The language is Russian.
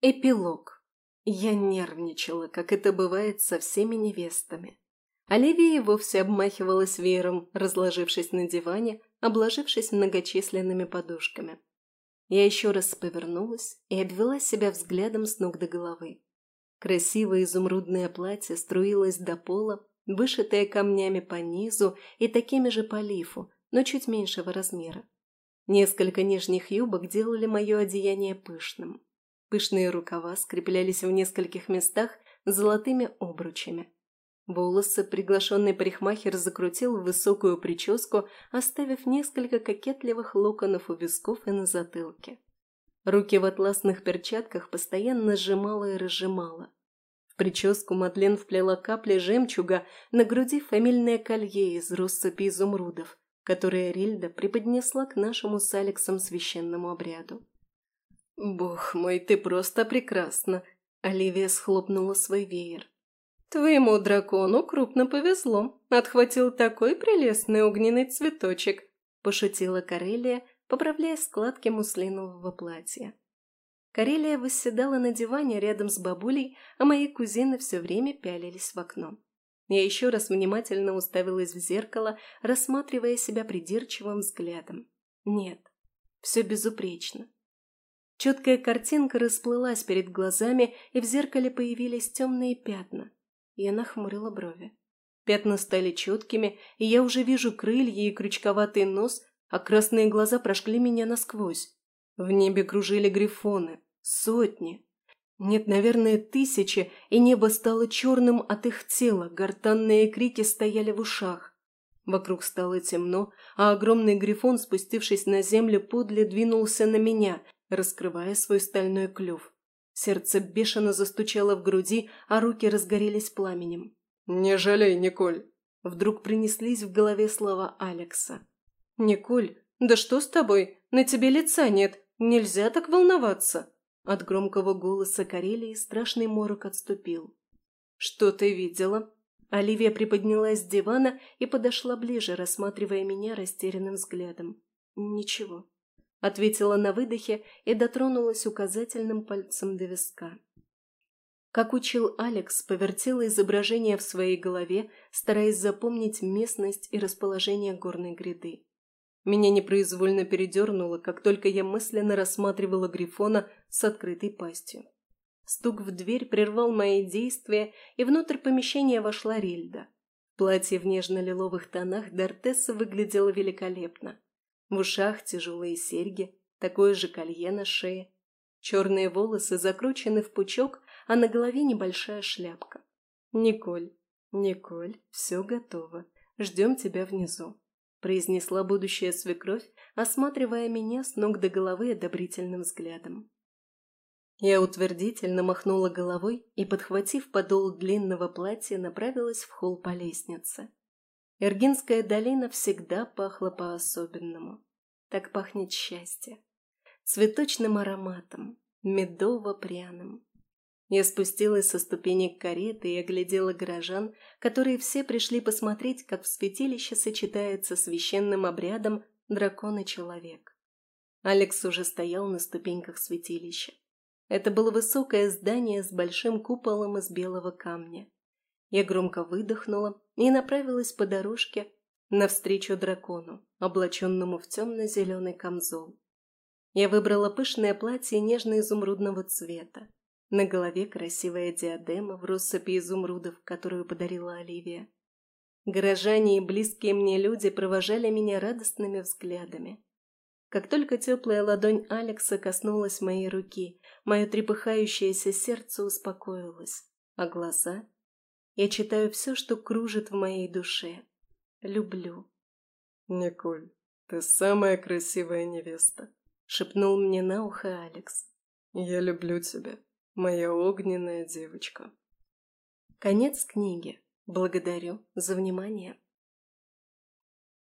Эпилог. Я нервничала, как это бывает со всеми невестами. Оливия вовсе обмахивалась веером, разложившись на диване, обложившись многочисленными подушками. Я еще раз повернулась и обвела себя взглядом с ног до головы. Красивое изумрудное платье струилось до пола, вышитое камнями по низу и такими же по лифу, но чуть меньшего размера. Несколько нижних юбок делали мое одеяние пышным. Пышные рукава скреплялись в нескольких местах золотыми обручами. Волосы приглашенный парикмахер закрутил в высокую прическу, оставив несколько кокетливых локонов у висков и на затылке. Руки в атласных перчатках постоянно сжимала и разжимала. В прическу Мадлен вплела капли жемчуга, на груди фамильное колье из россыпи изумрудов, которое Рильда преподнесла к нашему с Алексом священному обряду. «Бог мой, ты просто прекрасна!» Оливия схлопнула свой веер. «Твоему дракону крупно повезло. Отхватил такой прелестный огненный цветочек», – пошутила Карелия, поправляя складки муслинового платья. Карелия восседала на диване рядом с бабулей, а мои кузины все время пялились в окно. Я еще раз внимательно уставилась в зеркало, рассматривая себя придирчивым взглядом. Нет, все безупречно. Четкая картинка расплылась перед глазами, и в зеркале появились темные пятна. Я нахмурила брови. Пятна стали четкими, и я уже вижу крылья и крючковатый нос, а красные глаза прошли меня насквозь. В небе кружили грифоны. Сотни. Нет, наверное, тысячи, и небо стало черным от их тела, гортанные крики стояли в ушах. Вокруг стало темно, а огромный грифон, спустившись на землю, подле двинулся на меня, раскрывая свой стальной клюв. Сердце бешено застучало в груди, а руки разгорелись пламенем. «Не жалей, Николь!» Вдруг принеслись в голове слова Алекса. «Николь, да что с тобой? На тебе лица нет. Нельзя так волноваться!» От громкого голоса Карелии страшный морок отступил. «Что ты видела?» Оливия приподнялась с дивана и подошла ближе, рассматривая меня растерянным взглядом. «Ничего», — ответила на выдохе и дотронулась указательным пальцем до виска. Как учил Алекс, повертела изображение в своей голове, стараясь запомнить местность и расположение горной гряды. Меня непроизвольно передернуло, как только я мысленно рассматривала Грифона с открытой пастью. Стук в дверь прервал мои действия, и внутрь помещения вошла Рильда. Платье в нежно-лиловых тонах Дортесса выглядело великолепно. В ушах тяжелые серьги, такое же колье на шее. Черные волосы закручены в пучок, а на голове небольшая шляпка. «Николь, Николь, все готово. Ждем тебя внизу», – произнесла будущая свекровь, осматривая меня с ног до головы одобрительным взглядом. Я утвердительно махнула головой и, подхватив подол длинного платья, направилась в холл по лестнице. Эргинская долина всегда пахла по-особенному. Так пахнет счастье. Цветочным ароматом, медово-пряным. Я спустилась со ступенек кареты и оглядела горожан, которые все пришли посмотреть, как в святилище сочетается священным обрядом дракон и человек. Алекс уже стоял на ступеньках святилища. Это было высокое здание с большим куполом из белого камня. Я громко выдохнула и направилась по дорожке навстречу дракону, облаченному в темно-зеленый камзол. Я выбрала пышное платье нежно-изумрудного цвета. На голове красивая диадема в россыпи изумрудов, которую подарила Оливия. Горожане и близкие мне люди провожали меня радостными взглядами. Как только теплая ладонь Алекса коснулась моей руки, мое трепыхающееся сердце успокоилось, а глаза я читаю все, что кружит в моей душе. Люблю. «Николь, ты самая красивая невеста», — шепнул мне на ухо Алекс. «Я люблю тебя, моя огненная девочка». Конец книги. Благодарю за внимание.